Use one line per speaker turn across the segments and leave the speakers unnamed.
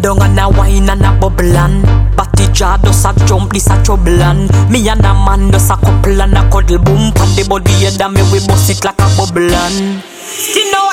down and a wine and a bubble and Batty jaw does a jump, this a trouble and Me and a man does a couple and a cuddle boom Pan the body and me we bust it like a bubble and Skin out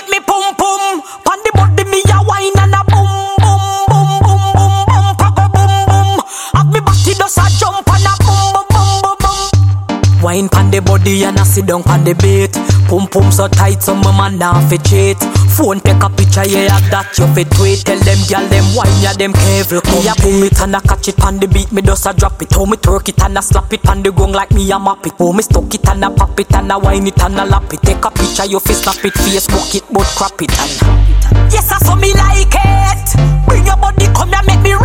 body and a sit down pan the beat Pum pum so tight so my man now fi cheat. Phone take a picture yeah that you fi tweet. Tell them gyal them wine yeah them careful. Me a pull it and a catch it pan the beat. Me just a drop it. How me twerk it and a slap it pan the gong like me a map it How me stuck it and a pop it and a wine it and a lap it. Take a picture you fi snap it. Facebook it but crap it and Yes I saw me like it. Bring your body come here make me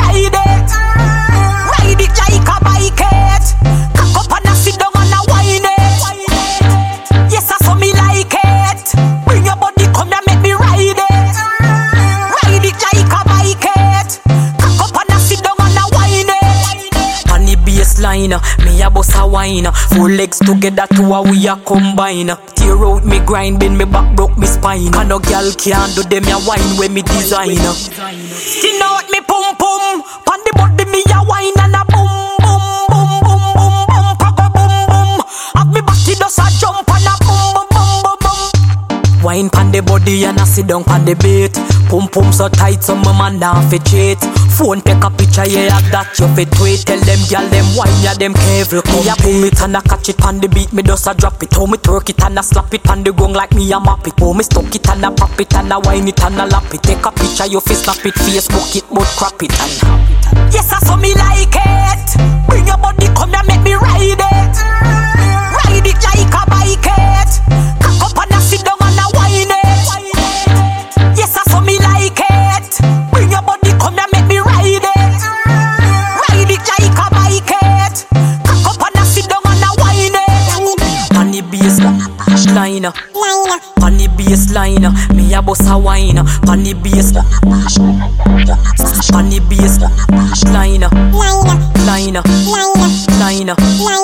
bass line, me a bust a wine. Four legs together, two a we a combine. Tear out me grind, bend me back, broke me spine. And no girl can do them a wine when me design. Skin out me pum pum, on the body me a wine and a boom Wine pan the body and I sit down pan the beat. Pum pum so tight so my man now fi cheat. Phone take a picture yeah that you fi tweet. Tell them gyal them wine yeah them careful. Me a pull it and a catch it pan the beat. Me just a drop it. How me twerk it and a slap it pan the gong like me a map it. How me stuck it and a pop it and a wine it and a lap it. Take a picture you fi snap it. Facebook it but crap it and. Yes I saw me like it. bass line. On the bass line me a boss a wine. On the bass, on the bass line, line, line, line.